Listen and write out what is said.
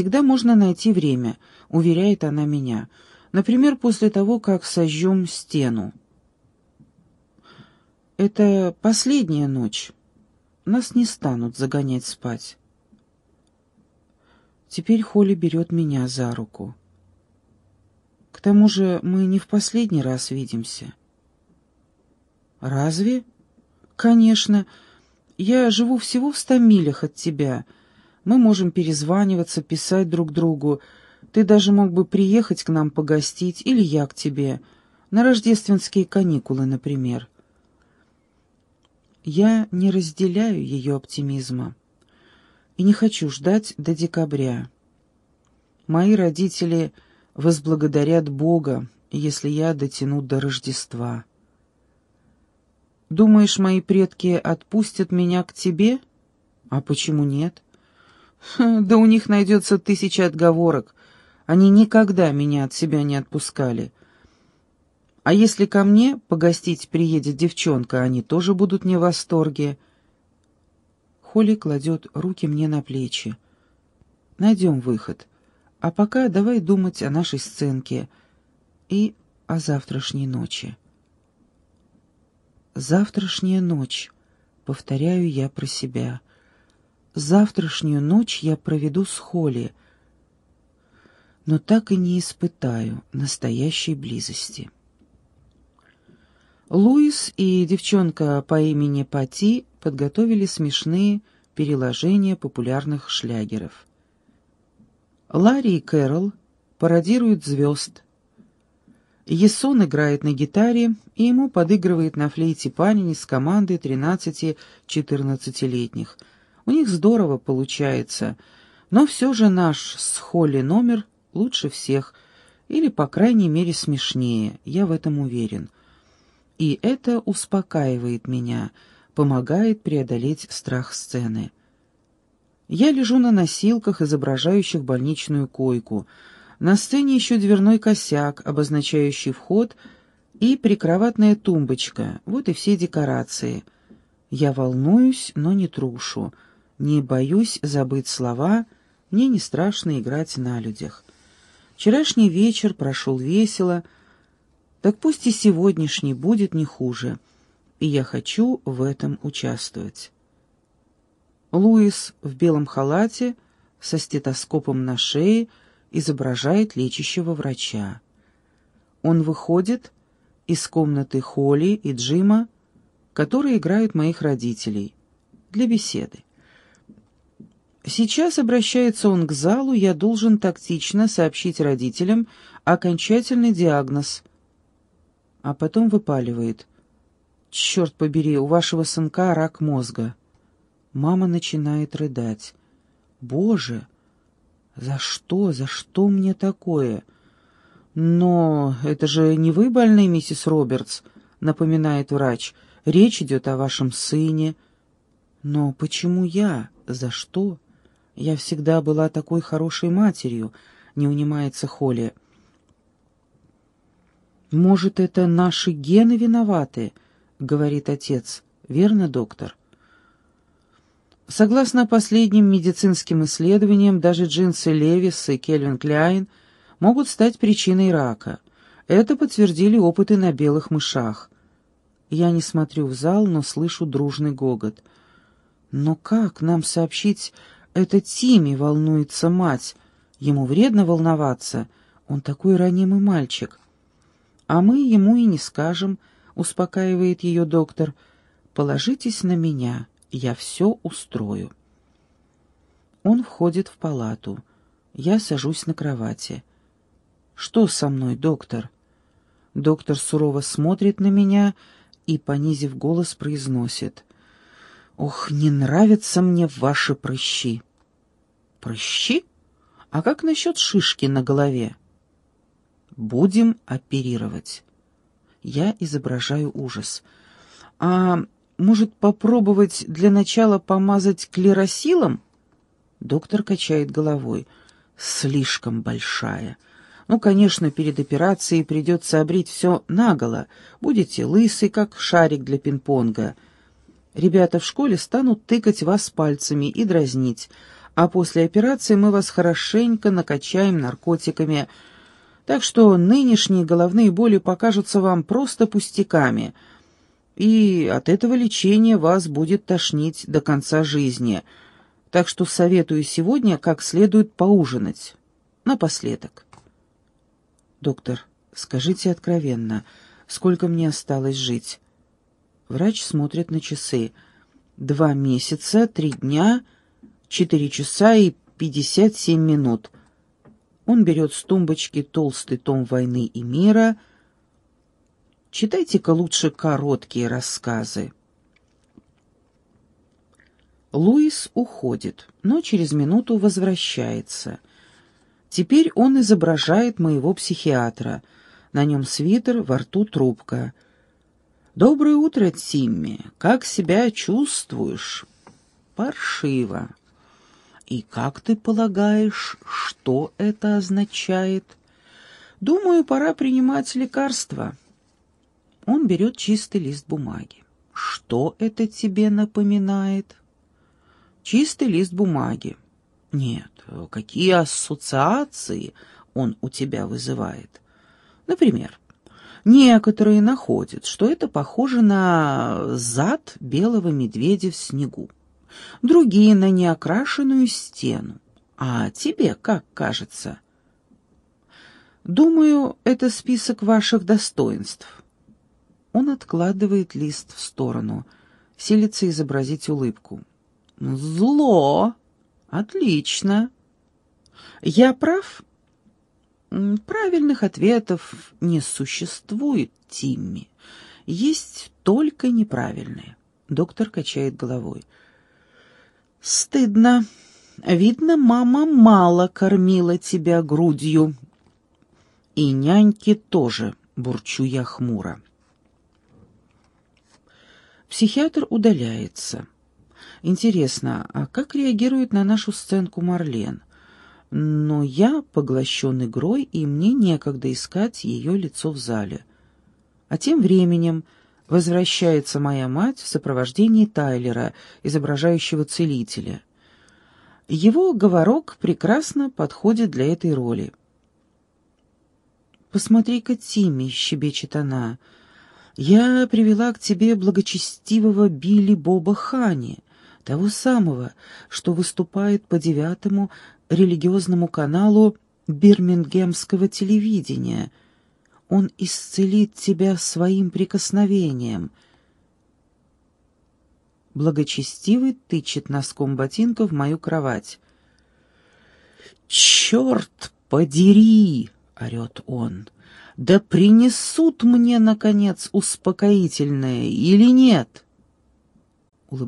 Всегда можно найти время, уверяет она меня. Например, после того, как сожжем стену. Это последняя ночь. Нас не станут загонять спать. Теперь Холли берет меня за руку. К тому же мы не в последний раз видимся. Разве? Конечно. Я живу всего в ста милях от тебя. Мы можем перезваниваться, писать друг другу. Ты даже мог бы приехать к нам погостить, или я к тебе. На рождественские каникулы, например. Я не разделяю ее оптимизма и не хочу ждать до декабря. Мои родители возблагодарят Бога, если я дотяну до Рождества. Думаешь, мои предки отпустят меня к тебе? А почему нет? Да у них найдется тысяча отговорок. Они никогда меня от себя не отпускали. А если ко мне погостить приедет девчонка, они тоже будут не в восторге. Холли кладет руки мне на плечи. Найдем выход. А пока давай думать о нашей сценке и о завтрашней ночи. Завтрашняя ночь, повторяю я про себя. Завтрашнюю ночь я проведу с Холли, но так и не испытаю настоящей близости. Луис и девчонка по имени Пати подготовили смешные переложения популярных шлягеров. Ларри и Кэрол пародируют звезд. Есон играет на гитаре, и ему подыгрывает на флейте парень из команды 13-14-летних. У них здорово получается, но все же наш с Холли номер лучше всех, или, по крайней мере, смешнее, я в этом уверен — и это успокаивает меня, помогает преодолеть страх сцены. Я лежу на носилках, изображающих больничную койку. На сцене еще дверной косяк, обозначающий вход, и прикроватная тумбочка. Вот и все декорации. Я волнуюсь, но не трушу. Не боюсь забыть слова, мне не страшно играть на людях. Вчерашний вечер прошел весело — так пусть и сегодняшний будет не хуже, и я хочу в этом участвовать. Луис в белом халате со стетоскопом на шее изображает лечащего врача. Он выходит из комнаты Холли и Джима, которые играют моих родителей, для беседы. Сейчас обращается он к залу, я должен тактично сообщить родителям окончательный диагноз а потом выпаливает. «Черт побери, у вашего сынка рак мозга». Мама начинает рыдать. «Боже, за что, за что мне такое?» «Но это же не вы больны, миссис Робертс», — напоминает врач. «Речь идет о вашем сыне». «Но почему я? За что? Я всегда была такой хорошей матерью», — не унимается Холли. «Может, это наши гены виноваты?» — говорит отец. «Верно, доктор?» Согласно последним медицинским исследованиям, даже джинсы Левис и Кельвин Кляйн могут стать причиной рака. Это подтвердили опыты на белых мышах. Я не смотрю в зал, но слышу дружный гогот. «Но как нам сообщить это Тиме?» — волнуется мать. «Ему вредно волноваться. Он такой ранимый мальчик». «А мы ему и не скажем», — успокаивает ее доктор. «Положитесь на меня, я все устрою». Он входит в палату. Я сажусь на кровати. «Что со мной, доктор?» Доктор сурово смотрит на меня и, понизив голос, произносит. «Ох, не нравятся мне ваши прыщи». «Прыщи? А как насчет шишки на голове?» Будем оперировать. Я изображаю ужас. А может попробовать для начала помазать клеросилом? Доктор качает головой. Слишком большая. Ну, конечно, перед операцией придется обрить все наголо. Будете лысый, как шарик для пинг-понга. Ребята в школе станут тыкать вас пальцами и дразнить. а после операции мы вас хорошенько накачаем наркотиками, так что нынешние головные боли покажутся вам просто пустяками, и от этого лечения вас будет тошнить до конца жизни. Так что советую сегодня как следует поужинать. Напоследок. Доктор, скажите откровенно, сколько мне осталось жить? Врач смотрит на часы. Два месяца, три дня, четыре часа и пятьдесят семь минут. Он берет с тумбочки толстый том «Войны и мира». Читайте-ка лучше короткие рассказы. Луис уходит, но через минуту возвращается. Теперь он изображает моего психиатра. На нем свитер, во рту трубка — «Доброе утро, Тимми. Как себя чувствуешь?» «Паршиво». «И как ты полагаешь, что это означает?» «Думаю, пора принимать лекарства». Он берет чистый лист бумаги. «Что это тебе напоминает?» «Чистый лист бумаги». «Нет, какие ассоциации он у тебя вызывает?» «Например, Некоторые находят, что это похоже на зад белого медведя в снегу, другие — на неокрашенную стену. А тебе как кажется? Думаю, это список ваших достоинств. Он откладывает лист в сторону, силится изобразить улыбку. Зло! Отлично! Я прав? Правильных ответов не существует, Тимми. Есть только неправильные. Доктор качает головой. Стыдно. Видно, мама мало кормила тебя грудью. И няньки тоже, бурчу я хмуро. Психиатр удаляется. Интересно, а как реагирует на нашу сценку Марлен? Но я поглощен игрой, и мне некогда искать ее лицо в зале. А тем временем возвращается моя мать в сопровождении Тайлера, изображающего целителя. Его говорок прекрасно подходит для этой роли. «Посмотри-ка, Тимми», — щебечет она, — «я привела к тебе благочестивого Билли Боба Хани, того самого, что выступает по девятому религиозному каналу бирмингемского телевидения. Он исцелит тебя своим прикосновением. Благочестивый тычет носком ботинка в мою кровать. «Черт подери!» — орет он. «Да принесут мне, наконец, успокоительное или нет?»